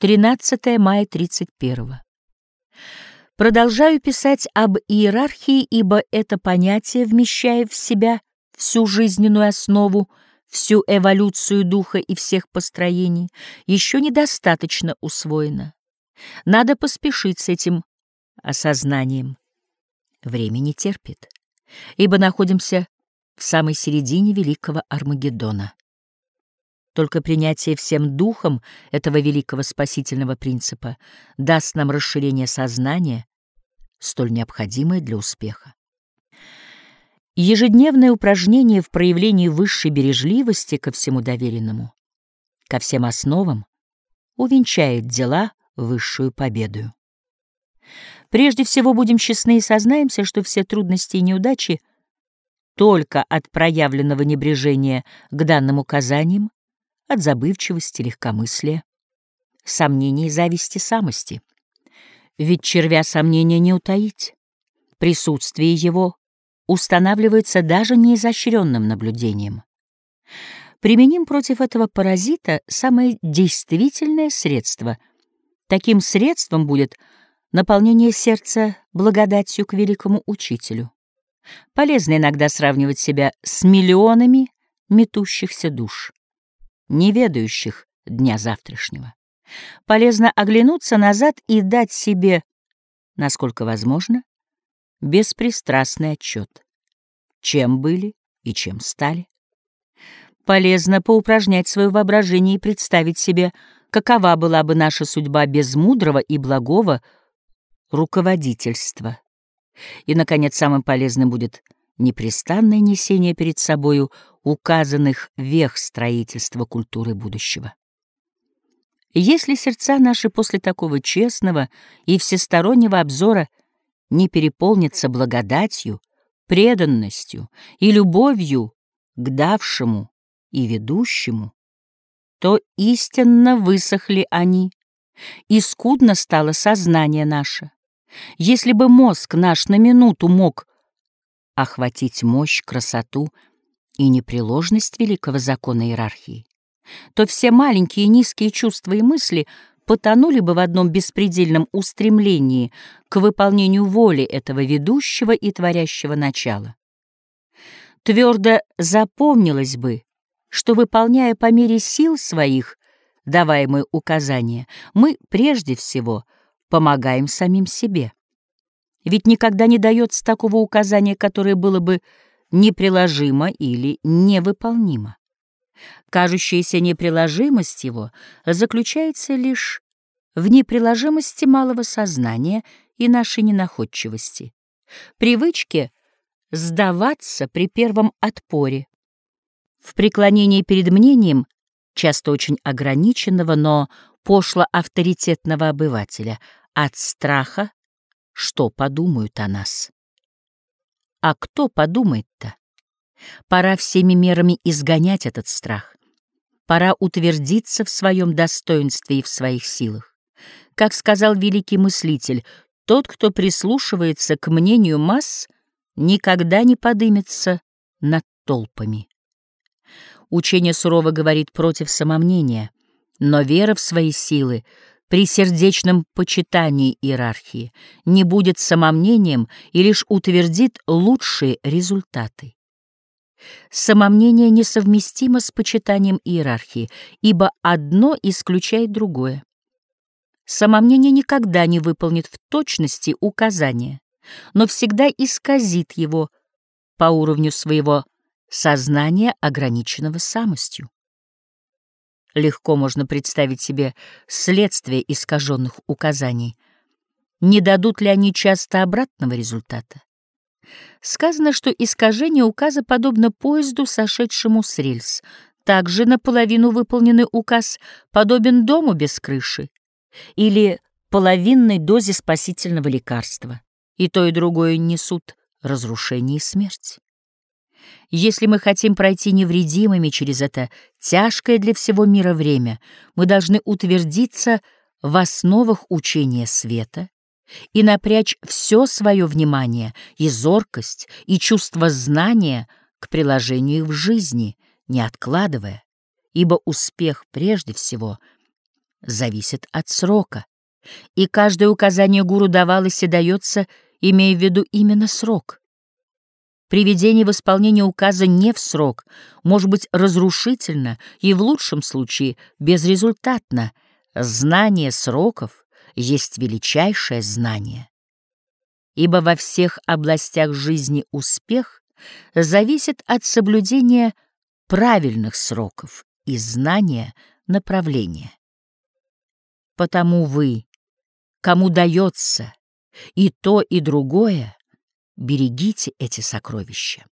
13 мая 31 Продолжаю писать об иерархии, ибо это понятие, вмещая в себя всю жизненную основу, всю эволюцию духа и всех построений, еще недостаточно усвоено. Надо поспешить с этим осознанием. Время не терпит, ибо находимся в самой середине великого Армагеддона. Только принятие всем духом этого великого спасительного принципа даст нам расширение сознания, столь необходимое для успеха. Ежедневное упражнение в проявлении высшей бережливости ко всему доверенному, ко всем основам, увенчает дела высшую победу. Прежде всего будем честны и сознаемся, что все трудности и неудачи только от проявленного небрежения к данным указаниям, от забывчивости, легкомыслия, сомнений, зависти, самости. Ведь червя сомнения не утаить. Присутствие его устанавливается даже неизощренным наблюдением. Применим против этого паразита самое действительное средство. Таким средством будет наполнение сердца благодатью к великому учителю. Полезно иногда сравнивать себя с миллионами метущихся душ не ведающих дня завтрашнего. Полезно оглянуться назад и дать себе, насколько возможно, беспристрастный отчет, чем были и чем стали. Полезно поупражнять свое воображение и представить себе, какова была бы наша судьба без мудрого и благого руководительства. И, наконец, самым полезным будет непрестанное несение перед собою указанных вех строительства культуры будущего. Если сердца наши после такого честного и всестороннего обзора не переполнятся благодатью, преданностью и любовью к давшему и ведущему, то истинно высохли они, и скудно стало сознание наше. Если бы мозг наш на минуту мог охватить мощь, красоту и непреложность великого закона иерархии, то все маленькие низкие чувства и мысли потонули бы в одном беспредельном устремлении к выполнению воли этого ведущего и творящего начала. Твердо запомнилось бы, что, выполняя по мере сил своих даваемые указания, мы прежде всего помогаем самим себе. Ведь никогда не дается такого указания, которое было бы неприложимо или невыполнимо. Кажущаяся неприложимость его заключается лишь в неприложимости малого сознания и нашей ненаходчивости, привычке сдаваться при первом отпоре, в преклонении перед мнением, часто очень ограниченного, но пошло авторитетного обывателя, от страха что подумают о нас. А кто подумает-то? Пора всеми мерами изгонять этот страх. Пора утвердиться в своем достоинстве и в своих силах. Как сказал великий мыслитель, тот, кто прислушивается к мнению масс, никогда не подымется над толпами. Учение сурово говорит против самомнения, но вера в свои силы при сердечном почитании иерархии, не будет самомнением и лишь утвердит лучшие результаты. Самомнение несовместимо с почитанием иерархии, ибо одно исключает другое. Самомнение никогда не выполнит в точности указания, но всегда исказит его по уровню своего сознания, ограниченного самостью. Легко можно представить себе следствие искаженных указаний. Не дадут ли они часто обратного результата? Сказано, что искажение указа подобно поезду, сошедшему с рельс. Также наполовину выполненный указ подобен дому без крыши или половинной дозе спасительного лекарства. И то, и другое несут разрушение и смерть. Если мы хотим пройти невредимыми через это тяжкое для всего мира время, мы должны утвердиться в основах учения света и напрячь все свое внимание и зоркость, и чувство знания к приложению в жизни, не откладывая, ибо успех прежде всего зависит от срока, и каждое указание гуру давалось и дается, имея в виду именно срок. Приведение в исполнение указа не в срок может быть разрушительно и в лучшем случае безрезультатно. Знание сроков есть величайшее знание. Ибо во всех областях жизни успех зависит от соблюдения правильных сроков и знания направления. Потому вы, кому дается и то, и другое, берегите эти сокровища.